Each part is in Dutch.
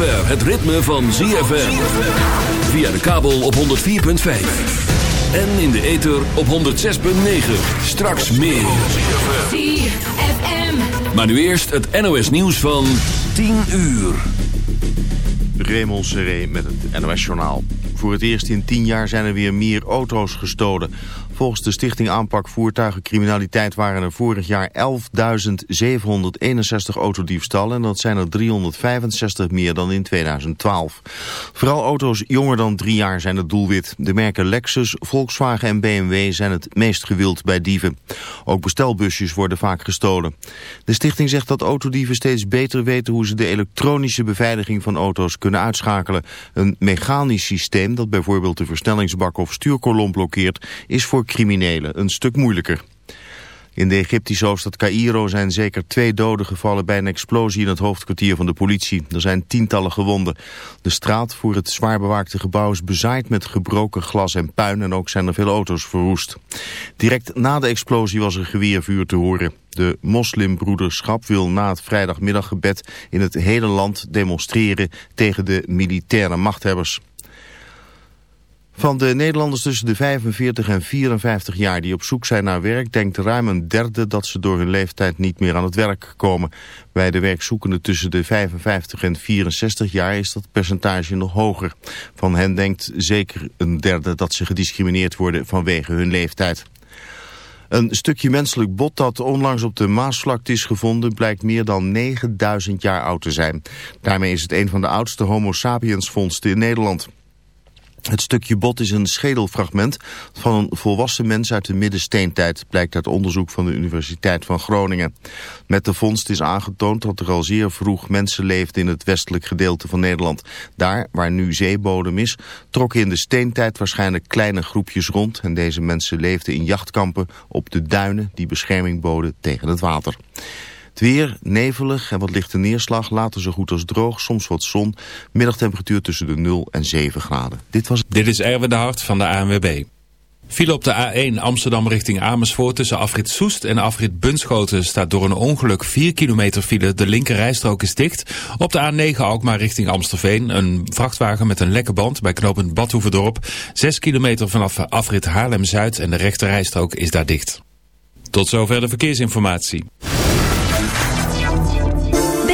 zover het ritme van ZFM. Via de kabel op 104.5. En in de ether op 106.9. Straks meer. ZFM. Maar nu eerst het NOS nieuws van 10 uur. Raymond Seré met het NOS journaal. Voor het eerst in 10 jaar zijn er weer meer auto's gestolen. Volgens de Stichting Aanpak Voertuigencriminaliteit waren er vorig jaar 11.761 autodiefstallen en dat zijn er 365 meer dan in 2012. Vooral auto's jonger dan drie jaar zijn het doelwit. De merken Lexus, Volkswagen en BMW zijn het meest gewild bij dieven. Ook bestelbusjes worden vaak gestolen. De stichting zegt dat autodieven steeds beter weten hoe ze de elektronische beveiliging van auto's kunnen uitschakelen. Een mechanisch systeem dat bijvoorbeeld de versnellingsbak of stuurkolom blokkeert is voor criminelen een stuk moeilijker. In de Egyptische hoofdstad Cairo zijn zeker twee doden gevallen bij een explosie in het hoofdkwartier van de politie. Er zijn tientallen gewonden. De straat voor het zwaar bewaakte gebouw is bezaaid met gebroken glas en puin en ook zijn er veel auto's verwoest. Direct na de explosie was er geweervuur te horen. De moslimbroederschap wil na het vrijdagmiddaggebed in het hele land demonstreren tegen de militaire machthebbers. Van de Nederlanders tussen de 45 en 54 jaar die op zoek zijn naar werk... denkt ruim een derde dat ze door hun leeftijd niet meer aan het werk komen. Bij de werkzoekenden tussen de 55 en 64 jaar is dat percentage nog hoger. Van hen denkt zeker een derde dat ze gediscrimineerd worden vanwege hun leeftijd. Een stukje menselijk bot dat onlangs op de Maasvlakte is gevonden... blijkt meer dan 9000 jaar oud te zijn. Daarmee is het een van de oudste homo sapiens vondsten in Nederland. Het stukje bot is een schedelfragment van een volwassen mens uit de middensteentijd, blijkt uit onderzoek van de Universiteit van Groningen. Met de vondst is aangetoond dat er al zeer vroeg mensen leefden in het westelijk gedeelte van Nederland. Daar, waar nu zeebodem is, trokken in de steentijd waarschijnlijk kleine groepjes rond en deze mensen leefden in jachtkampen op de duinen die bescherming boden tegen het water. Het weer, nevelig en wat lichte neerslag, later zo goed als droog, soms wat zon. Middagtemperatuur tussen de 0 en 7 graden. Dit, was... Dit is Erwin de Hart van de ANWB. Viel op de A1 Amsterdam richting Amersfoort tussen afrit Soest en afrit Bunschoten staat door een ongeluk 4 kilometer file. De linker rijstrook is dicht. Op de A9 Alkmaar richting Amstelveen een vrachtwagen met een lekke band bij knooppunt Badhoevedorp. 6 kilometer vanaf afrit Haarlem-Zuid en de rechter rijstrook is daar dicht. Tot zover de verkeersinformatie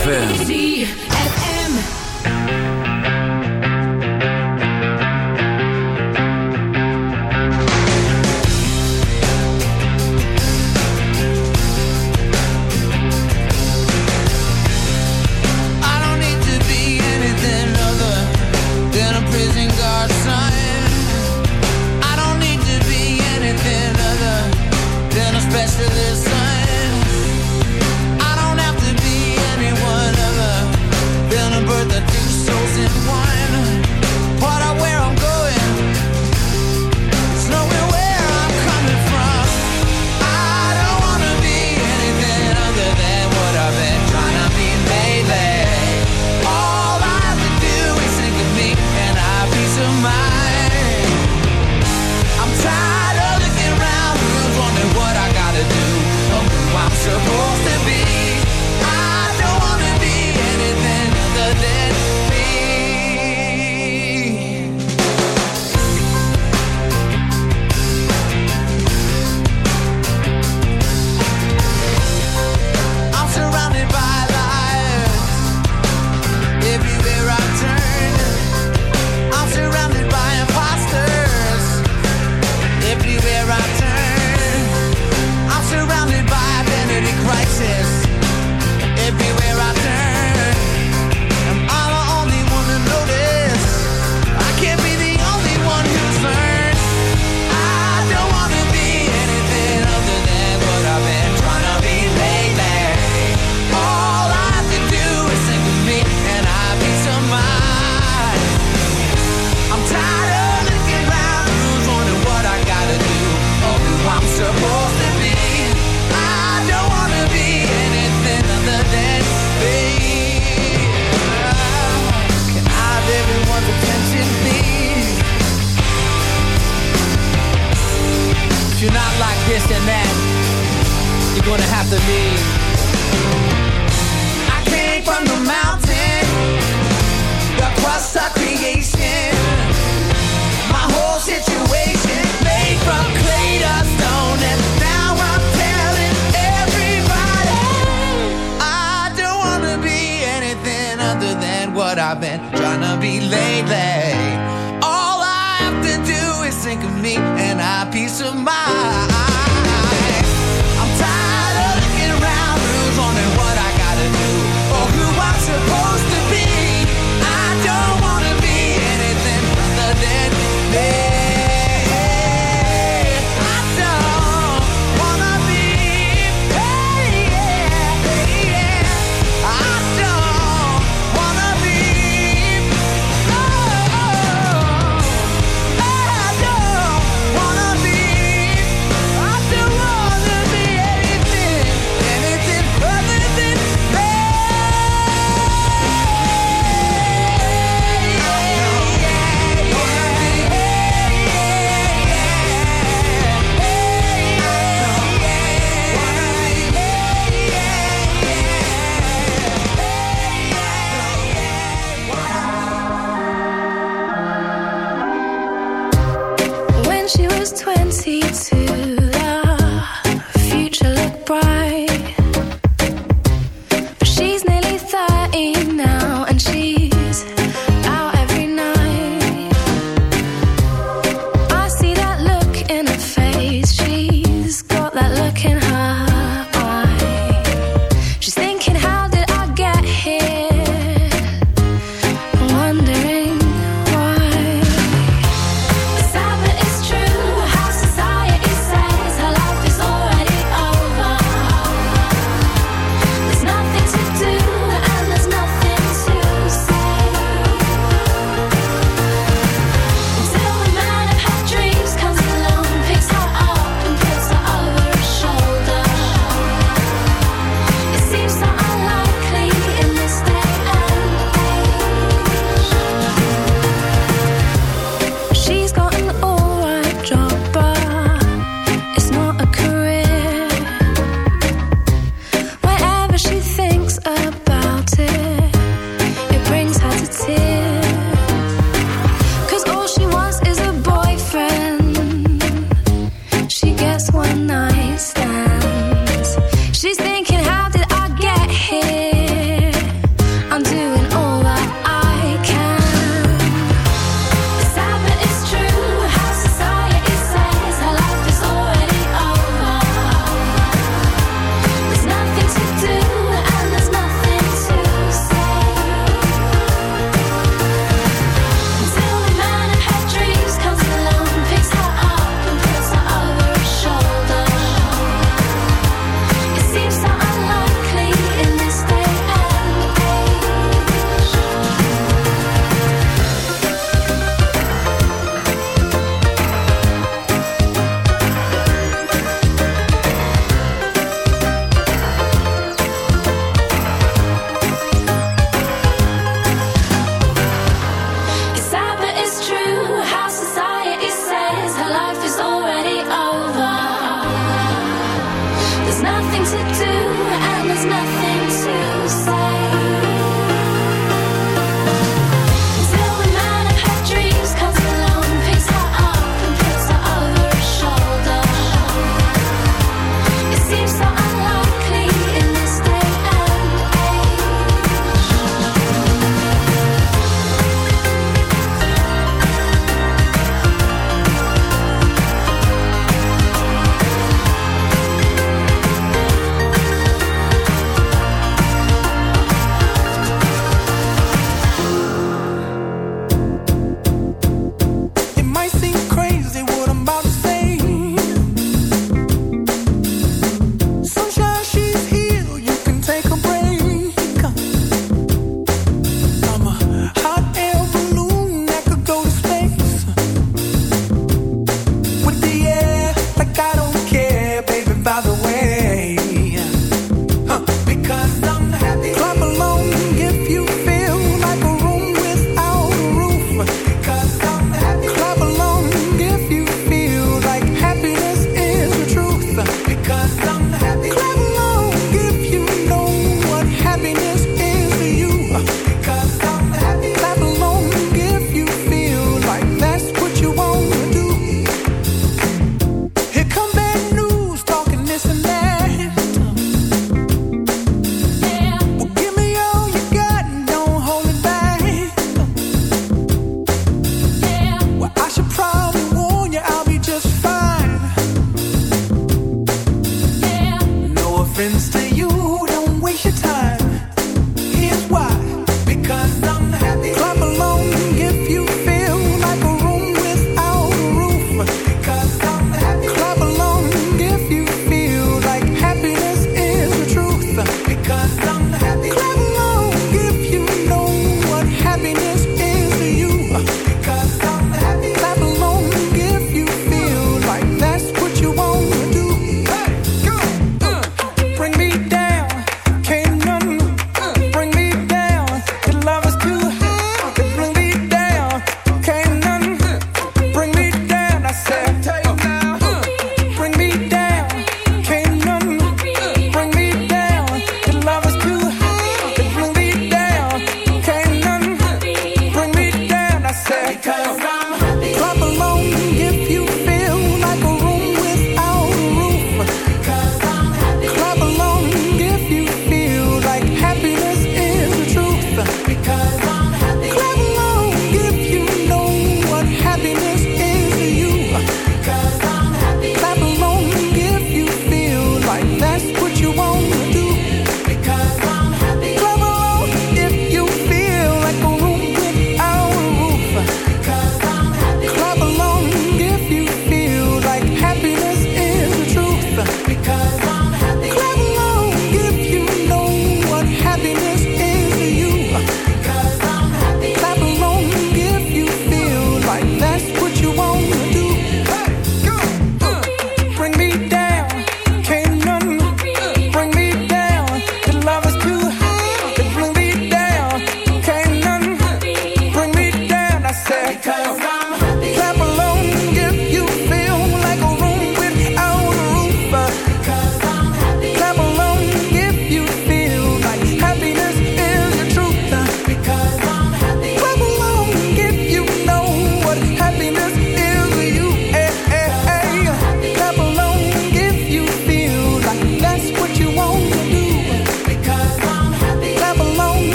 ZFM.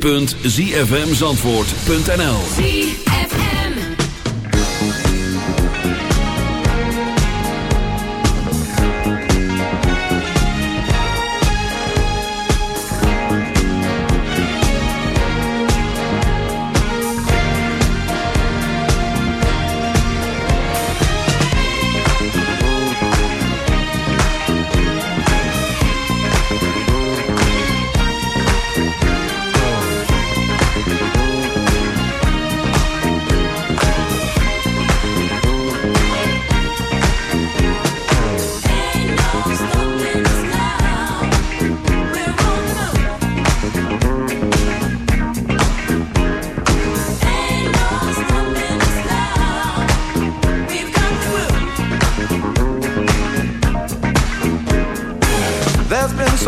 www.zfmzandvoort.nl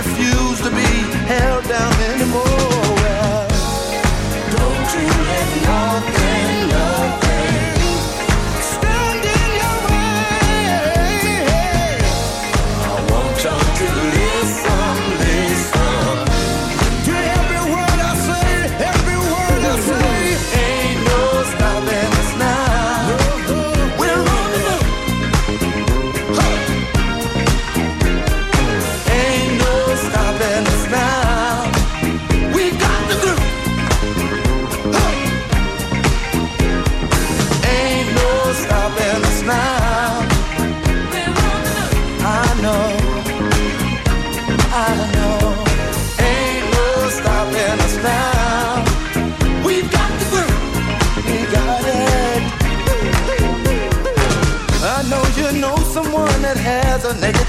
refuse to be held down anymore. Don't you let nothing.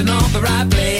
in all the right place.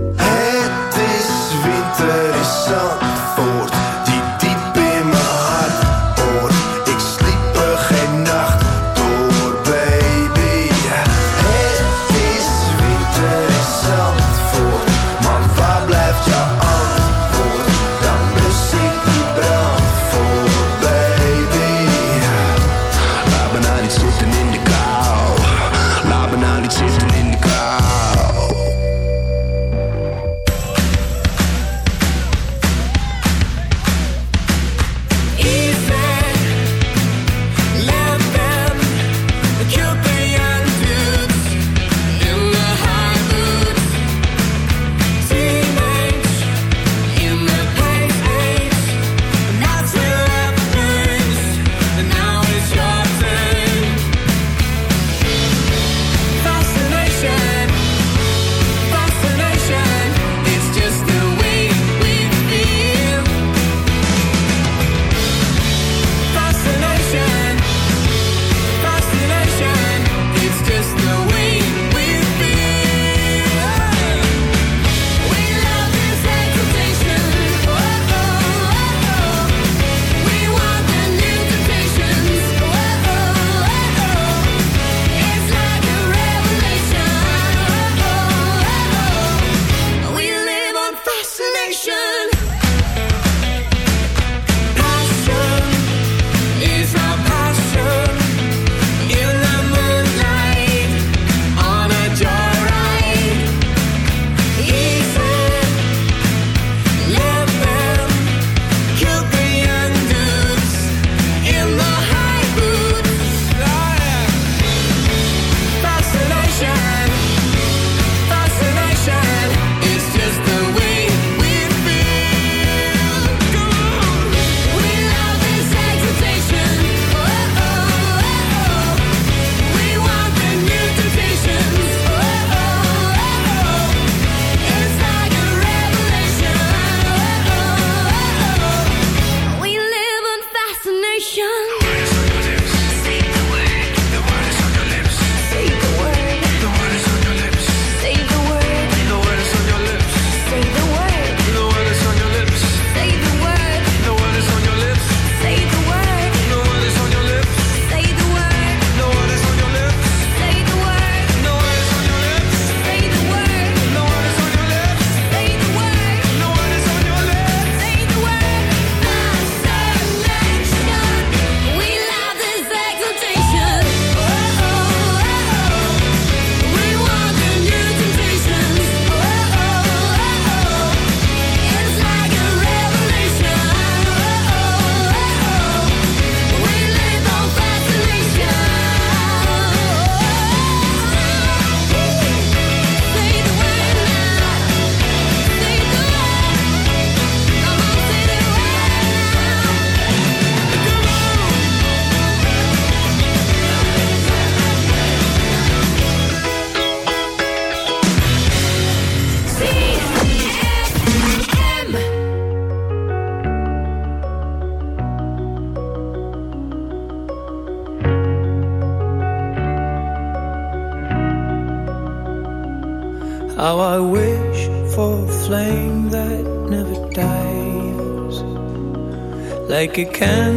like it can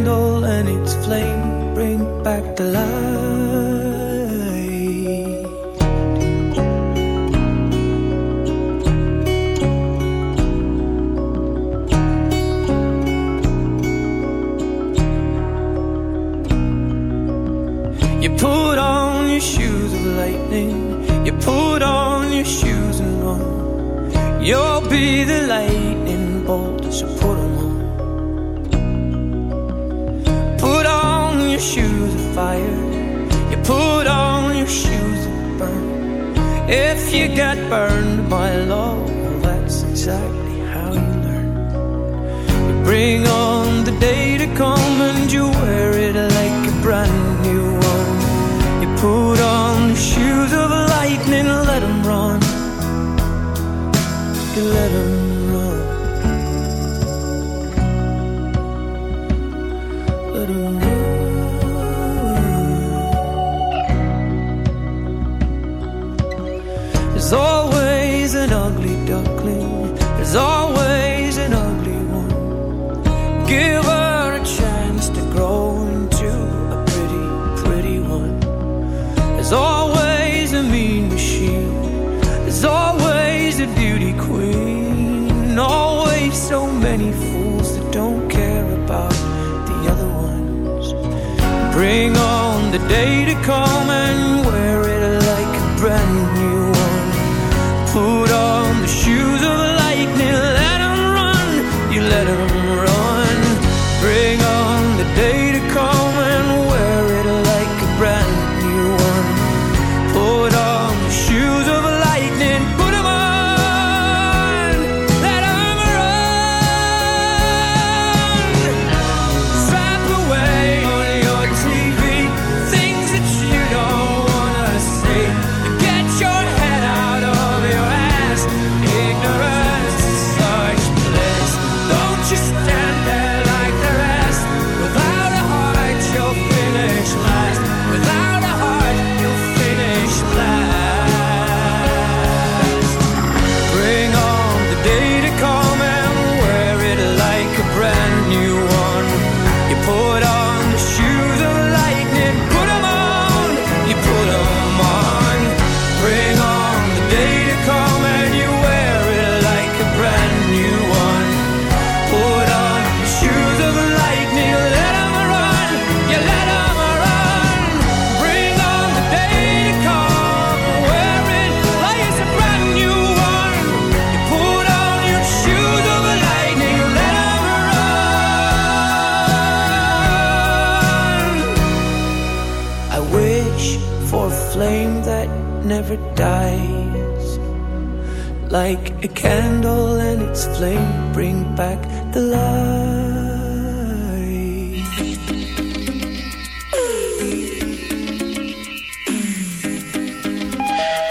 let him paradise. Like a candle and its flame bring back the light.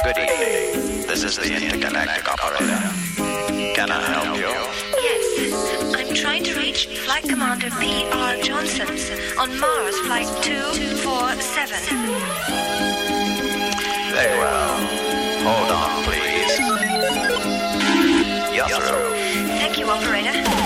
Good evening. This is the intergalactic operator. Can I help you? Yes, I'm trying to reach Flight Commander P.R. Johnson on Mars Flight 247. Very well. Hold on, please. Yes, sir. Thank you, operator.